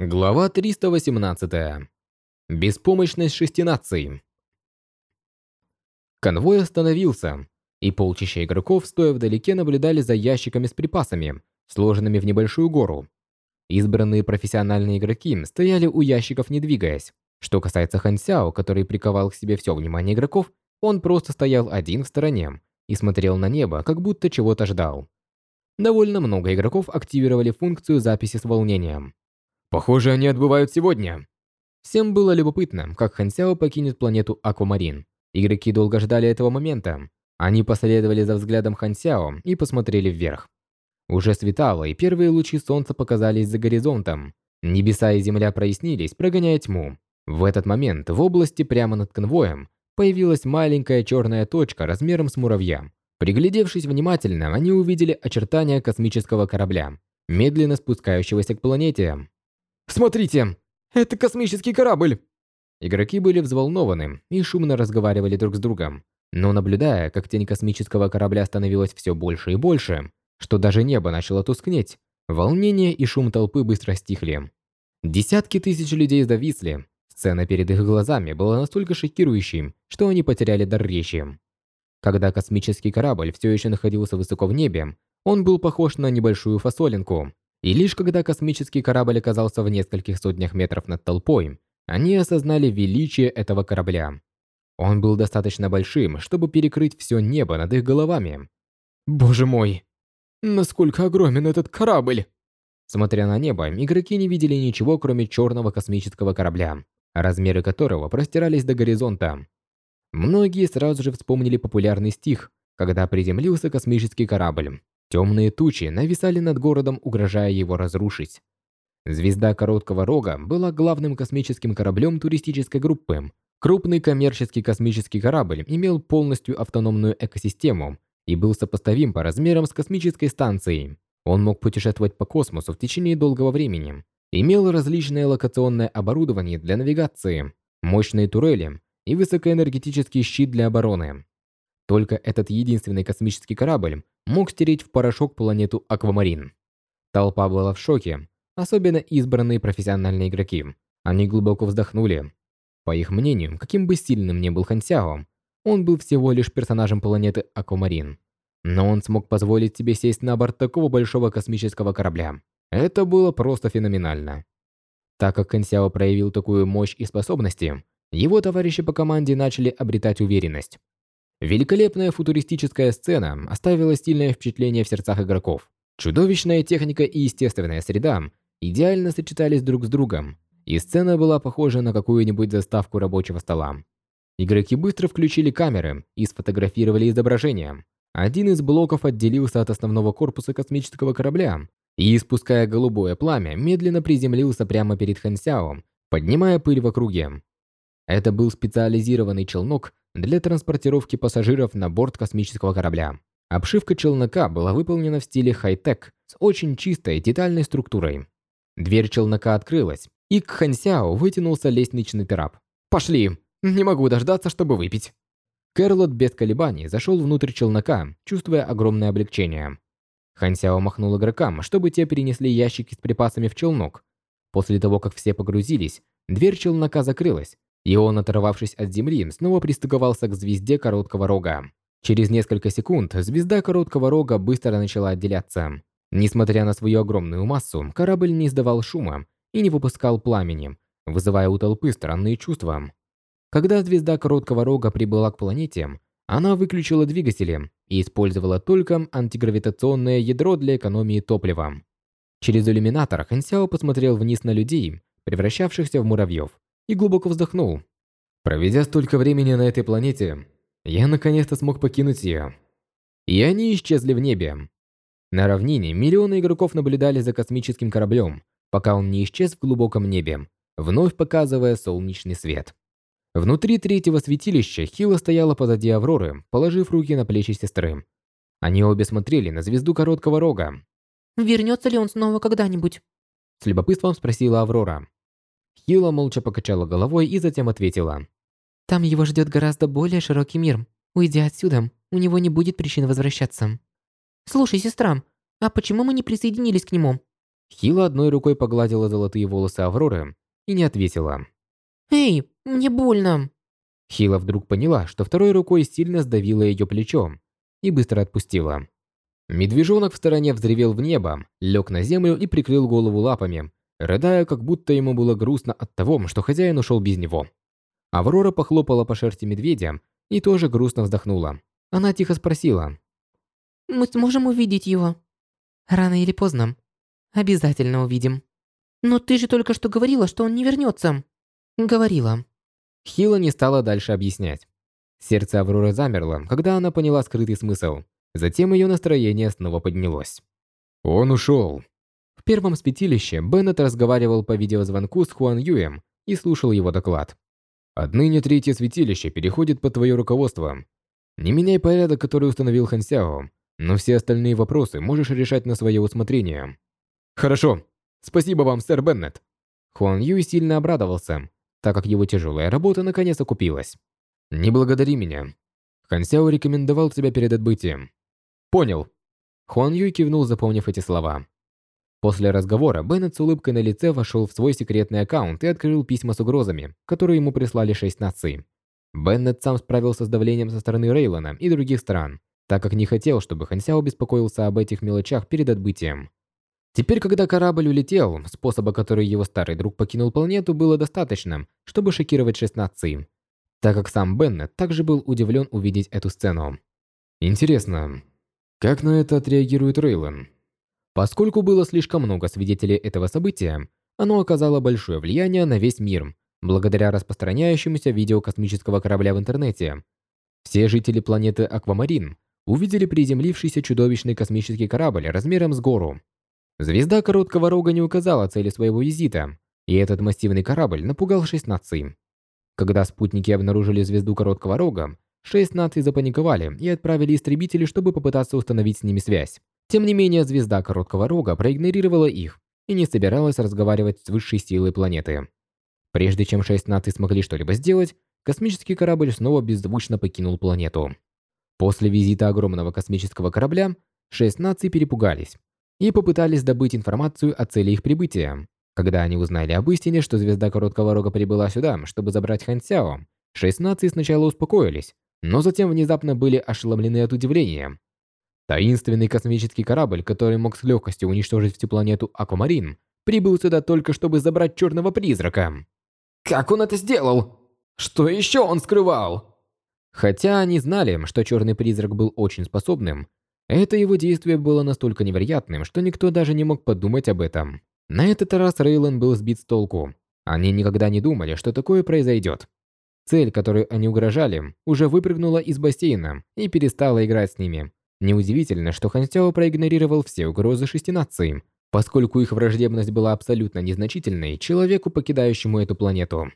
Глава 318. Беспомощность шести наций. Конвой остановился, и полчища игроков, стоя вдалеке, наблюдали за ящиками с припасами, сложенными в небольшую гору. Избранные профессиональные игроки стояли у ящиков, не двигаясь. Что касается Хан Сяо, который приковал к себе все внимание игроков, он просто стоял один в стороне и смотрел на небо, как будто чего-то ждал. Довольно много игроков активировали функцию записи с волнением. Похоже, они отбывают сегодня. Всем было любопытно, как Хан Сяо покинет планету Аквамарин. Игроки долго ждали этого момента. Они последовали за взглядом Хан Сяо и посмотрели вверх. Уже светало, и первые лучи солнца показались за горизонтом. Небеса и земля прояснились, прогоняя тьму. В этот момент в области прямо над конвоем появилась маленькая черная точка размером с муравья. Приглядевшись внимательно, они увидели очертания космического корабля, медленно спускающегося к планете. Смотрите, это космический корабль!» Игроки были взволнованы и шумно разговаривали друг с другом. Но наблюдая, как тень космического корабля становилась все больше и больше, что даже небо начало тускнеть, волнение и шум толпы быстро стихли. Десятки тысяч людей зависли. Сцена перед их глазами была настолько шокирующей, что они потеряли дар речи. Когда космический корабль все еще находился высоко в небе, он был похож на небольшую фасолинку, и лишь когда космический корабль оказался в нескольких сотнях метров над толпой, они осознали величие этого корабля. Он был достаточно большим, чтобы перекрыть все небо над их головами. Боже мой! Насколько огромен этот корабль! Смотря на небо, игроки не видели ничего, кроме черного космического корабля, размеры которого простирались до горизонта. Многие сразу же вспомнили популярный стих, когда приземлился космический корабль. Темные тучи нависали над городом, угрожая его разрушить. Звезда Короткого Рога была главным космическим кораблем туристической группы. Крупный коммерческий космический корабль имел полностью автономную экосистему и был сопоставим по размерам с космической станцией. Он мог путешествовать по космосу в течение долгого времени, имел различное локационное оборудование для навигации, мощные турели и высокоэнергетический щит для обороны. Только этот единственный космический корабль мог стереть в порошок планету Аквамарин. Толпа была в шоке, особенно избранные профессиональные игроки. Они глубоко вздохнули. По их мнению, каким бы сильным ни был Хан Сяо, он был всего лишь персонажем планеты Аквамарин. Но он смог позволить себе сесть на борт такого большого космического корабля. Это было просто феноменально. Так как Хан Сяо проявил такую мощь и способности, его товарищи по команде начали обретать уверенность. Великолепная футуристическая сцена оставила сильное впечатление в сердцах игроков. Чудовищная техника и естественная среда идеально сочетались друг с другом, и сцена была похожа на какую-нибудь заставку рабочего стола. Игроки быстро включили камеры и сфотографировали изображение. Один из блоков отделился от основного корпуса космического корабля и, испуская голубое пламя, медленно приземлился прямо перед Хансяо, поднимая пыль в округе. Это был специализированный челнок для транспортировки пассажиров на борт космического корабля. Обшивка челнока была выполнена в стиле хай-тек с очень чистой детальной структурой. Дверь челнока открылась, и к Хансяо вытянулся лестничный трап. «Пошли! Не могу дождаться, чтобы выпить!» Кэрлот без колебаний зашел внутрь челнока, чувствуя огромное облегчение. Хансяо махнул игрокам, чтобы те перенесли ящики с припасами в челнок. После того, как все погрузились, дверь челнока закрылась, и он, оторвавшись от земли, снова пристыковался к звезде Короткого Рога. Через несколько секунд звезда Короткого Рога быстро начала отделяться. Несмотря на свою огромную массу, корабль не издавал шума и не выпускал пламени, вызывая у толпы странные чувства. Когда звезда Короткого Рога прибыла к планете, она выключила двигатели и использовала только антигравитационное ядро для экономии топлива. Через иллюминатор Хансяо посмотрел вниз на людей, превращавшихся в муравьев и глубоко вздохнул. Проведя столько времени на этой планете, я наконец-то смог покинуть ее. И они исчезли в небе. На равнине миллионы игроков наблюдали за космическим кораблем, пока он не исчез в глубоком небе, вновь показывая солнечный свет. Внутри третьего святилища Хила стояла позади Авроры, положив руки на плечи сестры. Они обе смотрели на звезду короткого рога. «Вернется ли он снова когда-нибудь?» С любопытством спросила Аврора. Хила молча покачала головой и затем ответила. «Там его ждет гораздо более широкий мир. Уйдя отсюда, у него не будет причин возвращаться». «Слушай, сестра, а почему мы не присоединились к нему?» Хила одной рукой погладила золотые волосы Авроры и не ответила. «Эй, мне больно!» Хила вдруг поняла, что второй рукой сильно сдавила ее плечо и быстро отпустила. Медвежонок в стороне взревел в небо, лег на землю и прикрыл голову лапами, рыдая, как будто ему было грустно от того, что хозяин ушел без него. Аврора похлопала по шерсти медведя и тоже грустно вздохнула. Она тихо спросила. «Мы сможем увидеть его?» «Рано или поздно. Обязательно увидим». «Но ты же только что говорила, что он не вернется». «Говорила». Хила не стала дальше объяснять. Сердце Авроры замерло, когда она поняла скрытый смысл. Затем ее настроение снова поднялось. Он ушел. В первом святилище Беннет разговаривал по видеозвонку с Хуан Юем и слушал его доклад. «Отныне третье святилище переходит под твое руководство. Не меняй порядок, который установил Хан Сяо, но все остальные вопросы можешь решать на свое усмотрение». «Хорошо. Спасибо вам, сэр Беннет». Хуан Юй сильно обрадовался, так как его тяжелая работа наконец окупилась. «Не благодари меня. Хан Сяо рекомендовал тебя перед отбытием». «Понял». Хуан Юй кивнул, запомнив эти слова. После разговора Беннет с улыбкой на лице вошел в свой секретный аккаунт и открыл письма с угрозами, которые ему прислали шесть наций. Беннет сам справился с давлением со стороны Рейлона и других стран, так как не хотел, чтобы Хансяо беспокоился об этих мелочах перед отбытием. Теперь, когда корабль улетел, способа, который его старый друг покинул планету, было достаточным, чтобы шокировать шесть наций, так как сам Беннет также был удивлен увидеть эту сцену. Интересно, как на это отреагирует Рейлон? Поскольку было слишком много свидетелей этого события, оно оказало большое влияние на весь мир, благодаря распространяющемуся видео космического корабля в интернете. Все жители планеты Аквамарин увидели приземлившийся чудовищный космический корабль размером с гору. Звезда Короткого Рога не указала цели своего визита, и этот массивный корабль напугал шесть наций. Когда спутники обнаружили звезду Короткого Рога, шесть наций запаниковали и отправили истребители, чтобы попытаться установить с ними связь. Тем не менее, звезда Короткого Рога проигнорировала их и не собиралась разговаривать с высшей силой планеты. Прежде чем шесть наций смогли что-либо сделать, космический корабль снова беззвучно покинул планету. После визита огромного космического корабля, шесть наций перепугались и попытались добыть информацию о цели их прибытия. Когда они узнали об истине, что звезда Короткого Рога прибыла сюда, чтобы забрать Хан Сяо, шесть наций сначала успокоились, но затем внезапно были ошеломлены от удивления. Таинственный космический корабль, который мог с легкостью уничтожить всю планету Аквамарин, прибыл сюда только чтобы забрать черного призрака. Как он это сделал? Что еще он скрывал? Хотя они знали, что черный призрак был очень способным, это его действие было настолько невероятным, что никто даже не мог подумать об этом. На этот раз Рейлен был сбит с толку. Они никогда не думали, что такое произойдет. Цель, которой они угрожали, уже выпрыгнула из бассейна и перестала играть с ними, Неудивительно, что Хан Сяо проигнорировал все угрозы шести наций, поскольку их враждебность была абсолютно незначительной человеку, покидающему эту планету.